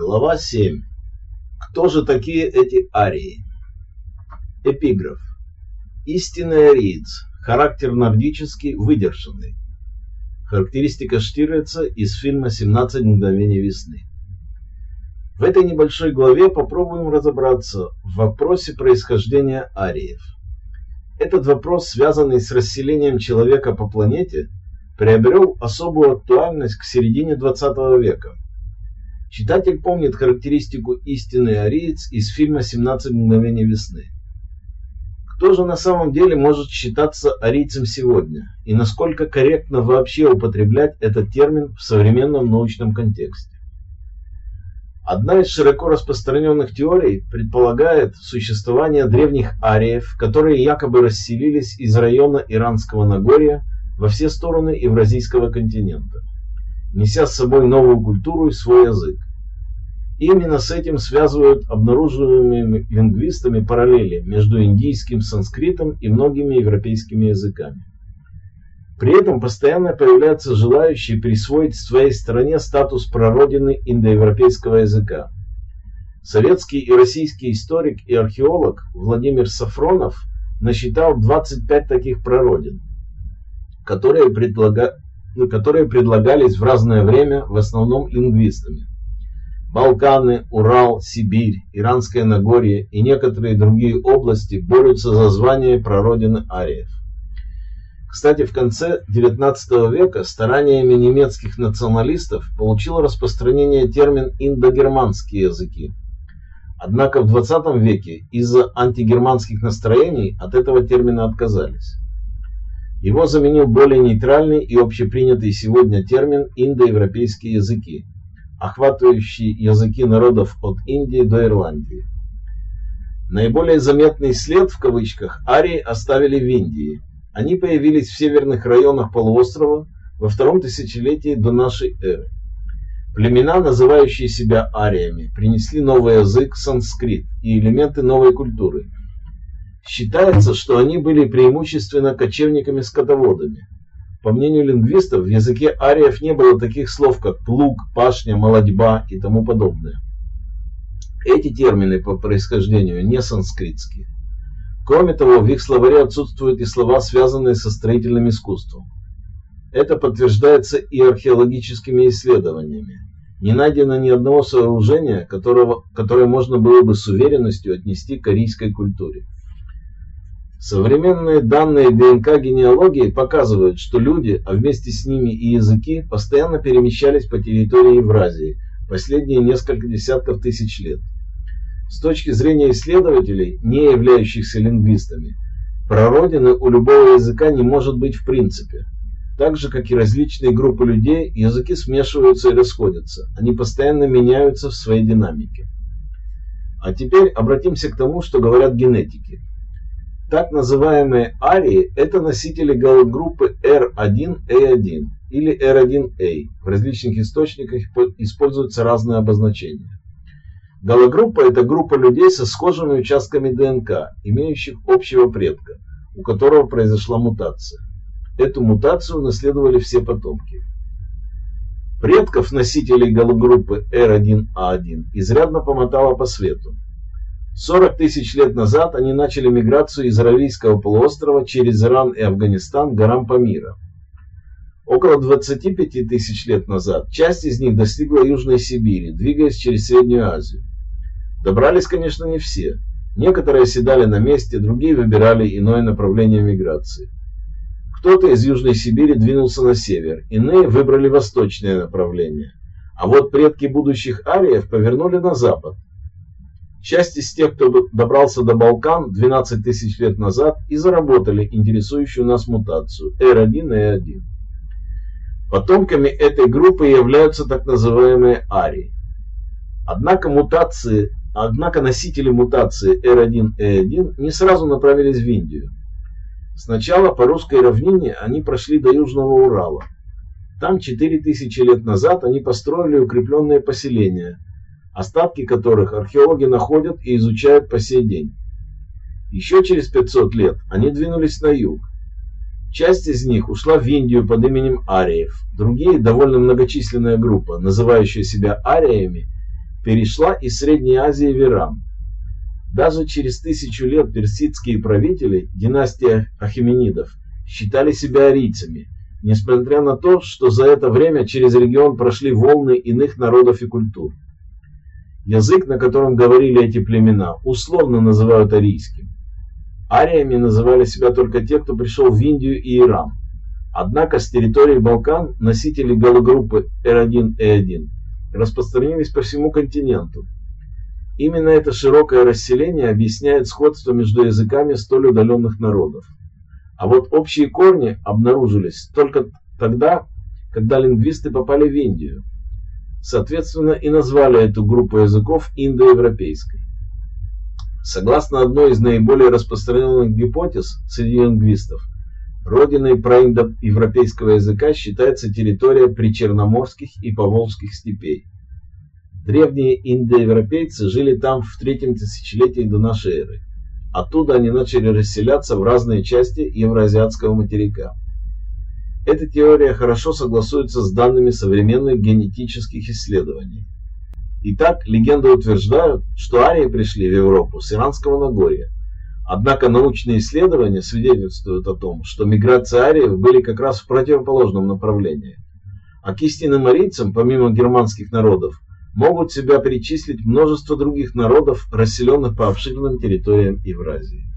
Глава 7. Кто же такие эти арии? Эпиграф. Истинный ариец. Характер нордический, выдержанный. Характеристика Штирлица из фильма «17 мгновений весны». В этой небольшой главе попробуем разобраться в вопросе происхождения ариев. Этот вопрос, связанный с расселением человека по планете, приобрел особую актуальность к середине 20 века. Читатель помнит характеристику истинный ариец из фильма «17 мгновений весны». Кто же на самом деле может считаться арийцем сегодня? И насколько корректно вообще употреблять этот термин в современном научном контексте? Одна из широко распространенных теорий предполагает существование древних ариев, которые якобы расселились из района Иранского Нагорья во все стороны Евразийского континента неся с собой новую культуру и свой язык. Именно с этим связывают обнаруживаемыми лингвистами параллели между индийским санскритом и многими европейскими языками. При этом постоянно появляются желающие присвоить своей стране статус прародины индоевропейского языка. Советский и российский историк и археолог Владимир Сафронов насчитал 25 таких прародин, которые предлагают которые предлагались в разное время в основном лингвистами. Балканы, Урал, Сибирь, Иранское Нагорье и некоторые другие области борются за звание прародины ариев. Кстати, в конце XIX века стараниями немецких националистов получил распространение термин «индогерманские языки». Однако в XX веке из-за антигерманских настроений от этого термина отказались. Его заменил более нейтральный и общепринятый сегодня термин «индоевропейские языки», охватывающий языки народов от Индии до Ирландии. Наиболее заметный след в кавычках арии оставили в Индии. Они появились в северных районах полуострова во втором тысячелетии до нашей эры. Племена, называющие себя ариями, принесли новый язык санскрит и элементы новой культуры – Считается, что они были преимущественно кочевниками-скотоводами. По мнению лингвистов, в языке ариев не было таких слов, как плуг, пашня, молодьба и тому подобное. Эти термины по происхождению не санскритские. Кроме того, в их словаре отсутствуют и слова, связанные со строительным искусством. Это подтверждается и археологическими исследованиями. Не найдено ни одного сооружения, которого, которое можно было бы с уверенностью отнести к корейской культуре. Современные данные ДНК генеалогии показывают, что люди, а вместе с ними и языки, постоянно перемещались по территории Евразии последние несколько десятков тысяч лет. С точки зрения исследователей, не являющихся лингвистами, прародины у любого языка не может быть в принципе. Так же, как и различные группы людей, языки смешиваются и расходятся, они постоянно меняются в своей динамике. А теперь обратимся к тому, что говорят генетики. Так называемые арии – это носители галогруппы R1A1 или R1A. В различных источниках используются разные обозначения. Галогруппа – это группа людей со схожими участками ДНК, имеющих общего предка, у которого произошла мутация. Эту мутацию наследовали все потомки. Предков носителей галогруппы R1A1 изрядно помотало по свету. 40 тысяч лет назад они начали миграцию из Аравийского полуострова через Иран и Афганистан к горам Памира. Около 25 тысяч лет назад часть из них достигла Южной Сибири, двигаясь через Среднюю Азию. Добрались, конечно, не все. Некоторые оседали на месте, другие выбирали иное направление миграции. Кто-то из Южной Сибири двинулся на север, иные выбрали восточное направление. А вот предки будущих ариев повернули на запад, Часть из тех, кто добрался до Балкан 12 тысяч лет назад и заработали интересующую нас мутацию R1 и E1. Потомками этой группы являются так называемые арии. Однако мутации, однако носители мутации R1 и E1 не сразу направились в Индию. Сначала по русской равнине они прошли до Южного Урала. Там 4000 лет назад они построили укрепленные поселения – остатки которых археологи находят и изучают по сей день. Еще через 500 лет они двинулись на юг. Часть из них ушла в Индию под именем ариев, другие, довольно многочисленная группа, называющая себя ариями, перешла из Средней Азии в Иран. Даже через тысячу лет персидские правители, династия Ахименидов, считали себя арийцами, несмотря на то, что за это время через регион прошли волны иных народов и культур. Язык, на котором говорили эти племена, условно называют арийским. Ариями называли себя только те, кто пришел в Индию и Иран. Однако с территории Балкан носители галогруппы R1 и E1 распространились по всему континенту. Именно это широкое расселение объясняет сходство между языками столь удаленных народов. А вот общие корни обнаружились только тогда, когда лингвисты попали в Индию. Соответственно, и назвали эту группу языков индоевропейской. Согласно одной из наиболее распространенных гипотез среди лингвистов, родиной проиндоевропейского языка считается территория причерноморских и поволжских степей. Древние индоевропейцы жили там в третьем тысячелетии до нашей эры. Оттуда они начали расселяться в разные части евроазиатского материка. Эта теория хорошо согласуется с данными современных генетических исследований. Итак, легенды утверждают, что арии пришли в Европу с Иранского Нагорья. Однако научные исследования свидетельствуют о том, что миграции ариев были как раз в противоположном направлении. А к истинным арийцам, помимо германских народов, могут себя перечислить множество других народов, расселенных по обширным территориям Евразии.